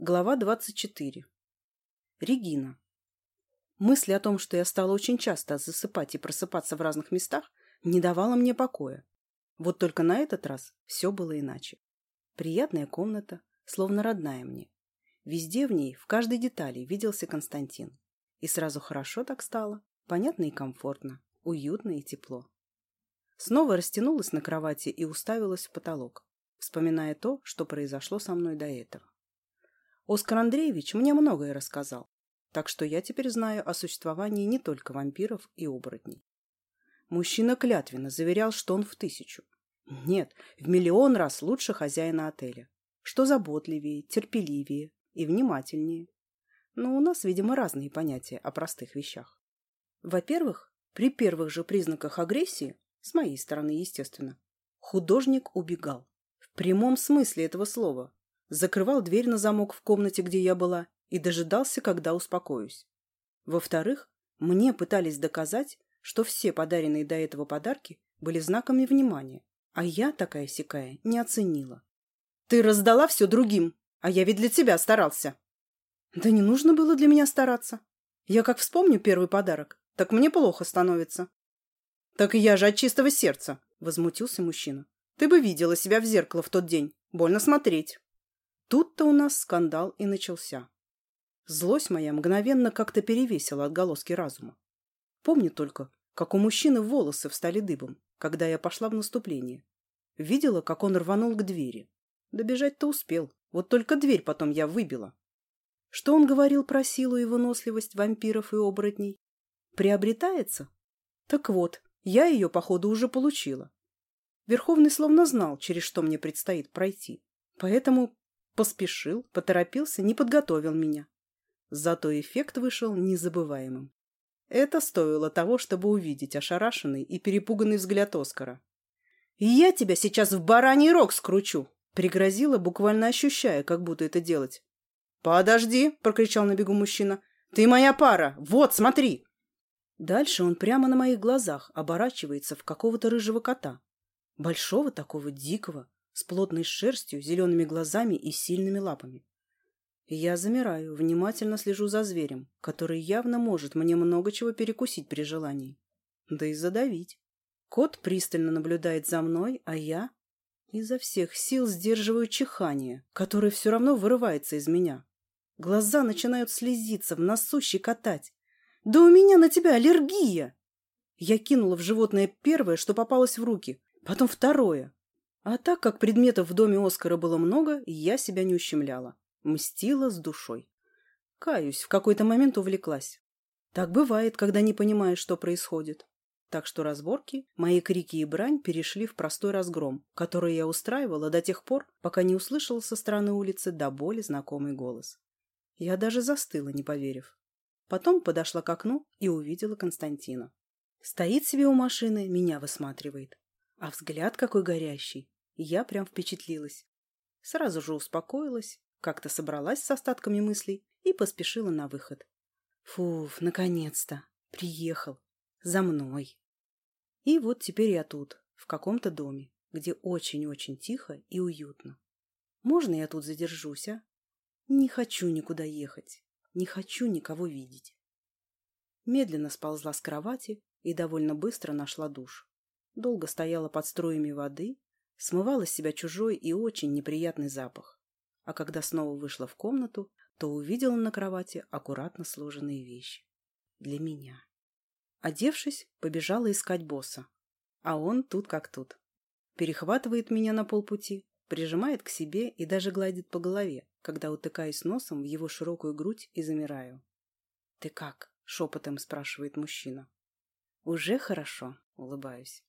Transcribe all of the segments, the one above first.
Глава 24. Регина. Мысль о том, что я стала очень часто засыпать и просыпаться в разных местах, не давала мне покоя. Вот только на этот раз все было иначе. Приятная комната, словно родная мне. Везде в ней, в каждой детали виделся Константин. И сразу хорошо так стало, понятно и комфортно, уютно и тепло. Снова растянулась на кровати и уставилась в потолок, вспоминая то, что произошло со мной до этого. Оскар Андреевич мне многое рассказал, так что я теперь знаю о существовании не только вампиров и оборотней. Мужчина клятвенно заверял, что он в тысячу. Нет, в миллион раз лучше хозяина отеля. Что заботливее, терпеливее и внимательнее. Но у нас, видимо, разные понятия о простых вещах. Во-первых, при первых же признаках агрессии, с моей стороны, естественно, художник убегал. В прямом смысле этого слова закрывал дверь на замок в комнате, где я была, и дожидался, когда успокоюсь. Во-вторых, мне пытались доказать, что все подаренные до этого подарки были знаками внимания, а я, такая-сякая, не оценила. «Ты раздала все другим, а я ведь для тебя старался!» «Да не нужно было для меня стараться. Я как вспомню первый подарок, так мне плохо становится». «Так и я же от чистого сердца!» – возмутился мужчина. «Ты бы видела себя в зеркало в тот день. Больно смотреть». Тут-то у нас скандал и начался. Злость моя мгновенно как-то перевесила отголоски разума. Помню только, как у мужчины волосы встали дыбом, когда я пошла в наступление. Видела, как он рванул к двери. Добежать-то успел, вот только дверь потом я выбила. Что он говорил про силу и выносливость вампиров и оборотней? Приобретается? Так вот, я ее, походу, уже получила. Верховный словно знал, через что мне предстоит пройти. Поэтому Поспешил, поторопился, не подготовил меня. Зато эффект вышел незабываемым. Это стоило того, чтобы увидеть ошарашенный и перепуганный взгляд Оскара. «Я тебя сейчас в бараний рог скручу!» — пригрозила, буквально ощущая, как будто это делать. «Подожди!» — прокричал на бегу мужчина. «Ты моя пара! Вот, смотри!» Дальше он прямо на моих глазах оборачивается в какого-то рыжего кота. Большого такого, дикого, с плотной шерстью, зелеными глазами и сильными лапами. Я замираю, внимательно слежу за зверем, который явно может мне много чего перекусить при желании. Да и задавить. Кот пристально наблюдает за мной, а я изо всех сил сдерживаю чихание, которое все равно вырывается из меня. Глаза начинают слезиться, в носу щекотать. «Да у меня на тебя аллергия!» Я кинула в животное первое, что попалось в руки, потом второе, а так как предметов в доме Оскара было много, я себя не ущемляла. Мстила с душой. Каюсь, в какой-то момент увлеклась. Так бывает, когда не понимаешь, что происходит. Так что разборки, мои крики и брань перешли в простой разгром, который я устраивала до тех пор, пока не услышала со стороны улицы до боли знакомый голос. Я даже застыла, не поверив. Потом подошла к окну и увидела Константина. Стоит себе у машины, меня высматривает. А взгляд какой горящий. Я прям впечатлилась. Сразу же успокоилась, как-то собралась с остатками мыслей и поспешила на выход. Фуф, наконец-то. Приехал. За мной. И вот теперь я тут, в каком-то доме, где очень-очень тихо и уютно. Можно я тут задержусь. А? Не хочу никуда ехать. Не хочу никого видеть. Медленно сползла с кровати и довольно быстро нашла душ долго стояла под струями воды, смывала с себя чужой и очень неприятный запах. А когда снова вышла в комнату, то увидела на кровати аккуратно сложенные вещи. Для меня. Одевшись, побежала искать босса. А он тут как тут. Перехватывает меня на полпути, прижимает к себе и даже гладит по голове, когда утыкаюсь носом в его широкую грудь и замираю. «Ты как?» — шепотом спрашивает мужчина. «Уже хорошо», — улыбаюсь.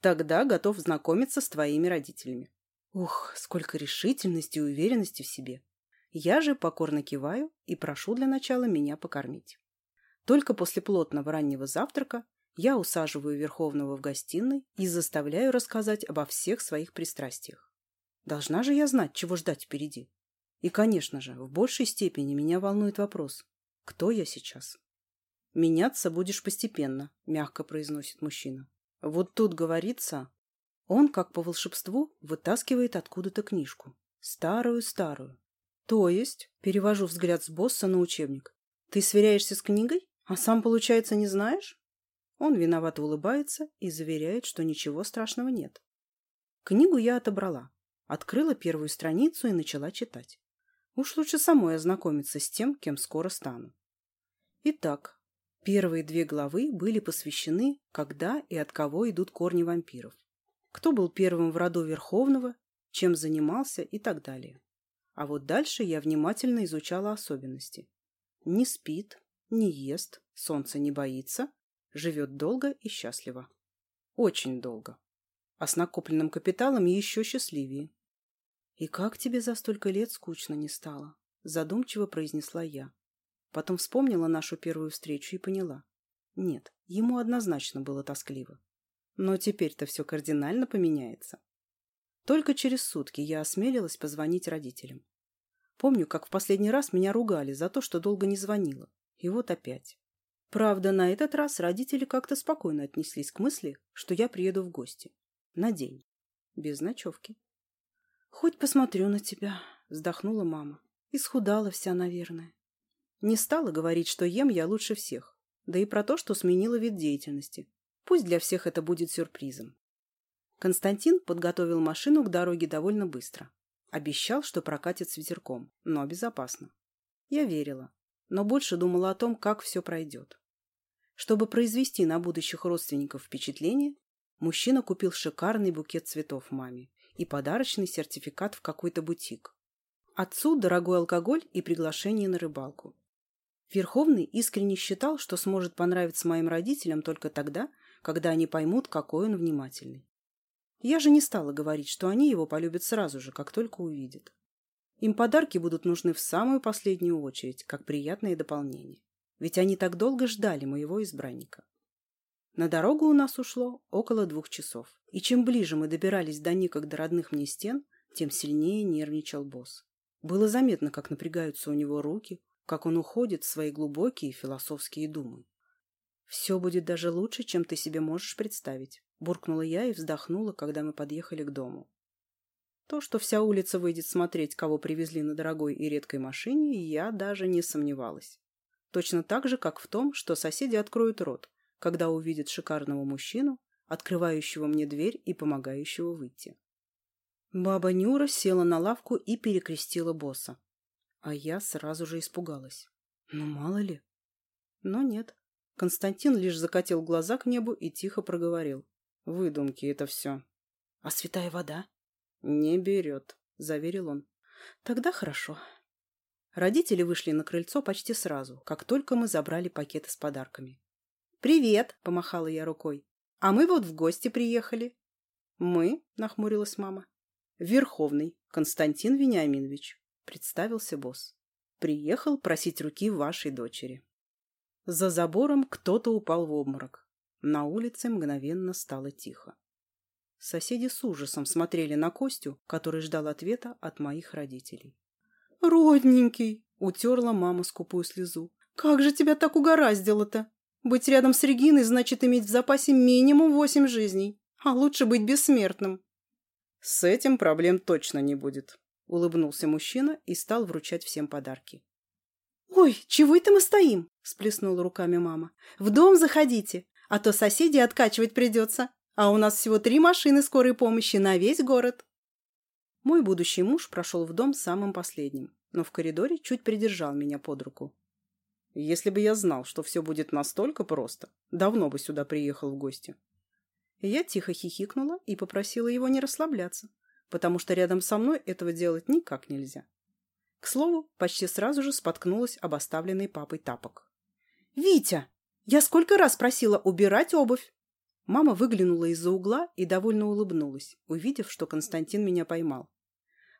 Тогда готов знакомиться с твоими родителями. Ух, сколько решительности и уверенности в себе. Я же покорно киваю и прошу для начала меня покормить. Только после плотного раннего завтрака я усаживаю Верховного в гостиной и заставляю рассказать обо всех своих пристрастиях. Должна же я знать, чего ждать впереди. И, конечно же, в большей степени меня волнует вопрос, кто я сейчас? «Меняться будешь постепенно», – мягко произносит мужчина. Вот тут говорится, он, как по волшебству, вытаскивает откуда-то книжку. Старую-старую. То есть, перевожу взгляд с босса на учебник. Ты сверяешься с книгой, а сам, получается, не знаешь? Он виновато улыбается и заверяет, что ничего страшного нет. Книгу я отобрала, открыла первую страницу и начала читать. Уж лучше самой ознакомиться с тем, кем скоро стану. Итак, Первые две главы были посвящены, когда и от кого идут корни вампиров, кто был первым в роду Верховного, чем занимался и так далее. А вот дальше я внимательно изучала особенности. Не спит, не ест, солнце не боится, живет долго и счастливо. Очень долго. А с накопленным капиталом еще счастливее. «И как тебе за столько лет скучно не стало?» – задумчиво произнесла я. Потом вспомнила нашу первую встречу и поняла. Нет, ему однозначно было тоскливо. Но теперь-то все кардинально поменяется. Только через сутки я осмелилась позвонить родителям. Помню, как в последний раз меня ругали за то, что долго не звонила. И вот опять. Правда, на этот раз родители как-то спокойно отнеслись к мысли, что я приеду в гости. На день. Без ночевки. «Хоть посмотрю на тебя», — вздохнула мама. «Исхудала вся, наверное. Не стала говорить, что ем я лучше всех, да и про то, что сменила вид деятельности. Пусть для всех это будет сюрпризом. Константин подготовил машину к дороге довольно быстро. Обещал, что прокатит с ветерком, но безопасно. Я верила, но больше думала о том, как все пройдет. Чтобы произвести на будущих родственников впечатление, мужчина купил шикарный букет цветов маме и подарочный сертификат в какой-то бутик. Отцу дорогой алкоголь и приглашение на рыбалку. Верховный искренне считал, что сможет понравиться моим родителям только тогда, когда они поймут, какой он внимательный. Я же не стала говорить, что они его полюбят сразу же, как только увидят. Им подарки будут нужны в самую последнюю очередь, как приятное дополнение, Ведь они так долго ждали моего избранника. На дорогу у нас ушло около двух часов. И чем ближе мы добирались до некогда родных мне стен, тем сильнее нервничал босс. Было заметно, как напрягаются у него руки, как он уходит в свои глубокие философские думы. «Все будет даже лучше, чем ты себе можешь представить», – буркнула я и вздохнула, когда мы подъехали к дому. То, что вся улица выйдет смотреть, кого привезли на дорогой и редкой машине, я даже не сомневалась. Точно так же, как в том, что соседи откроют рот, когда увидят шикарного мужчину, открывающего мне дверь и помогающего выйти. Баба Нюра села на лавку и перекрестила босса а я сразу же испугалась. Ну, мало ли. Но нет. Константин лишь закатил глаза к небу и тихо проговорил. Выдумки это все. А святая вода? Не берет, заверил он. Тогда хорошо. Родители вышли на крыльцо почти сразу, как только мы забрали пакеты с подарками. «Привет!» – помахала я рукой. «А мы вот в гости приехали». «Мы?» – нахмурилась мама. «Верховный Константин Вениаминович представился босс. «Приехал просить руки вашей дочери». За забором кто-то упал в обморок. На улице мгновенно стало тихо. Соседи с ужасом смотрели на Костю, который ждал ответа от моих родителей. «Родненький!» — утерла мама скупую слезу. «Как же тебя так угораздило-то? Быть рядом с Региной значит иметь в запасе минимум восемь жизней, а лучше быть бессмертным». «С этим проблем точно не будет», — улыбнулся мужчина и стал вручать всем подарки. «Ой, чего это мы стоим?» — сплеснула руками мама. «В дом заходите, а то соседи откачивать придется. А у нас всего три машины скорой помощи на весь город». Мой будущий муж прошел в дом самым последним, но в коридоре чуть придержал меня под руку. «Если бы я знал, что все будет настолько просто, давно бы сюда приехал в гости». Я тихо хихикнула и попросила его не расслабляться, потому что рядом со мной этого делать никак нельзя. К слову, почти сразу же споткнулась об оставленной папой тапок. «Витя! Я сколько раз просила убирать обувь!» Мама выглянула из-за угла и довольно улыбнулась, увидев, что Константин меня поймал.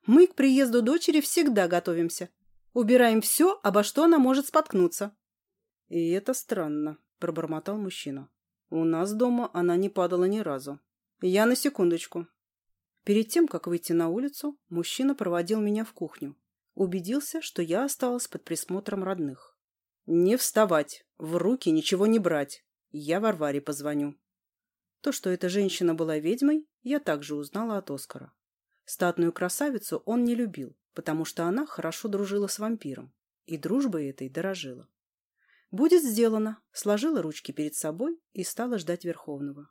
«Мы к приезду дочери всегда готовимся. Убираем все, обо что она может споткнуться». «И это странно», – пробормотал мужчина. «У нас дома она не падала ни разу. Я на секундочку. Перед тем, как выйти на улицу, мужчина проводил меня в кухню. Убедился, что я осталась под присмотром родных. «Не вставать! В руки ничего не брать! Я Варваре позвоню!» То, что эта женщина была ведьмой, я также узнала от Оскара. Статную красавицу он не любил, потому что она хорошо дружила с вампиром, и дружба этой дорожила. «Будет сделано!» – сложила ручки перед собой и стала ждать Верховного.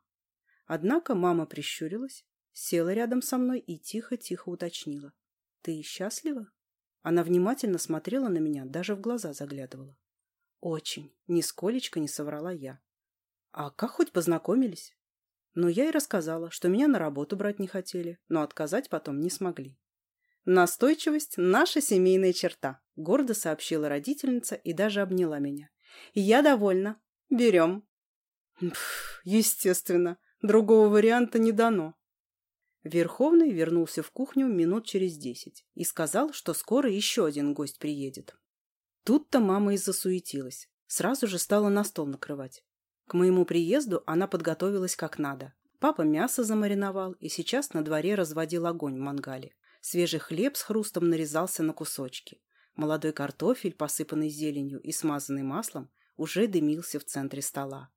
Однако мама прищурилась, села рядом со мной и тихо-тихо уточнила. «Ты счастлива?» Она внимательно смотрела на меня, даже в глаза заглядывала. «Очень. Нисколечко не соврала я. А как хоть познакомились?» Но я и рассказала, что меня на работу брать не хотели, но отказать потом не смогли. «Настойчивость – наша семейная черта», – гордо сообщила родительница и даже обняла меня. «Я довольна. Берем». Пф, естественно, другого варианта не дано. Верховный вернулся в кухню минут через десять и сказал, что скоро еще один гость приедет. Тут-то мама и засуетилась. Сразу же стала на стол накрывать. К моему приезду она подготовилась как надо. Папа мясо замариновал и сейчас на дворе разводил огонь в мангале. Свежий хлеб с хрустом нарезался на кусочки. Молодой картофель, посыпанный зеленью и смазанный маслом, уже дымился в центре стола.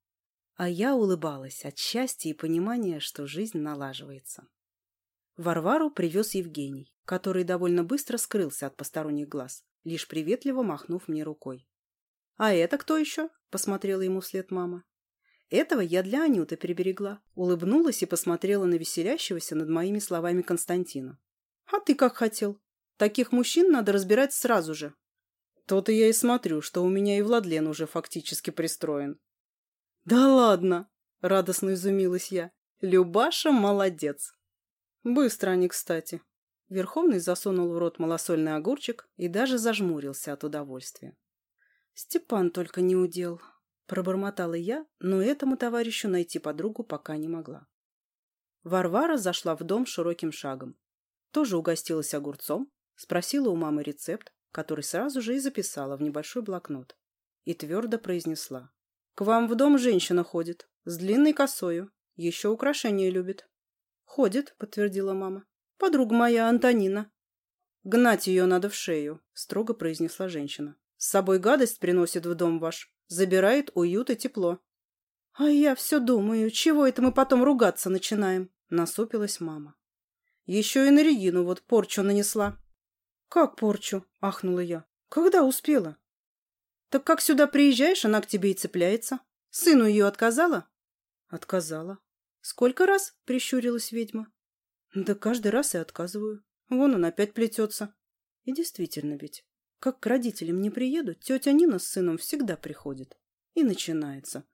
А я улыбалась от счастья и понимания, что жизнь налаживается. Варвару привез Евгений, который довольно быстро скрылся от посторонних глаз, лишь приветливо махнув мне рукой. «А это кто еще?» – посмотрела ему вслед мама. «Этого я для Анюты приберегла», – улыбнулась и посмотрела на веселящегося над моими словами Константина. «А ты как хотел? Таких мужчин надо разбирать сразу же». «То-то я и смотрю, что у меня и Владлен уже фактически пристроен». «Да ладно!» – радостно изумилась я. «Любаша молодец!» Быстро они, кстати. Верховный засунул в рот малосольный огурчик и даже зажмурился от удовольствия. Степан только не удел. Пробормотала я, но этому товарищу найти подругу пока не могла. Варвара зашла в дом широким шагом. Тоже угостилась огурцом, спросила у мамы рецепт, который сразу же и записала в небольшой блокнот. И твердо произнесла. «К вам в дом женщина ходит, с длинной косою, еще украшения любит» ходит подтвердила мама. Подруга моя антонина. Гнать ее надо в шею строго произнесла женщина. С собой гадость приносит в дом ваш забирает уют и тепло. А я все думаю чего это мы потом ругаться начинаем? Насупилась мама. Еще и на регину вот порчу нанесла. Как порчу? Ахнула я. Когда успела? Так как сюда приезжаешь она к тебе и цепляется. Сыну ее отказала? Отказала. Сколько раз? — прищурилась ведьма. Да каждый раз и отказываю. Вон он опять плетется. И действительно ведь, как к родителям не приеду, тетя Нина с сыном всегда приходит. И начинается.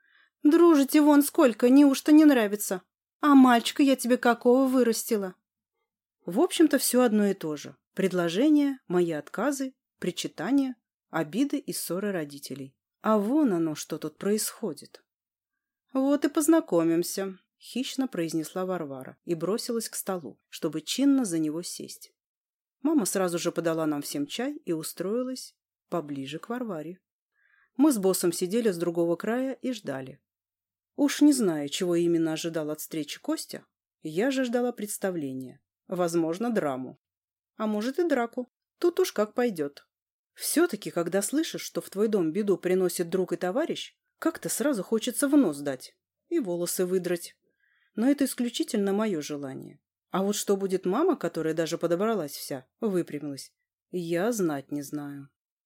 Дружите вон сколько, неужто не нравится? А мальчика я тебе какого вырастила? В общем-то, все одно и то же. Предложения, мои отказы, причитания, обиды и ссоры родителей. А вон оно, что тут происходит. Вот и познакомимся. Хищно произнесла Варвара и бросилась к столу, чтобы чинно за него сесть. Мама сразу же подала нам всем чай и устроилась поближе к Варваре. Мы с боссом сидели с другого края и ждали. Уж не зная, чего именно ожидал от встречи Костя, я же ждала представления, возможно, драму. А может и драку, тут уж как пойдет. Все-таки, когда слышишь, что в твой дом беду приносит друг и товарищ, как-то сразу хочется в нос дать и волосы выдрать, но это исключительно мое желание. А вот что будет мама, которая даже подобралась вся, выпрямилась, я знать не знаю.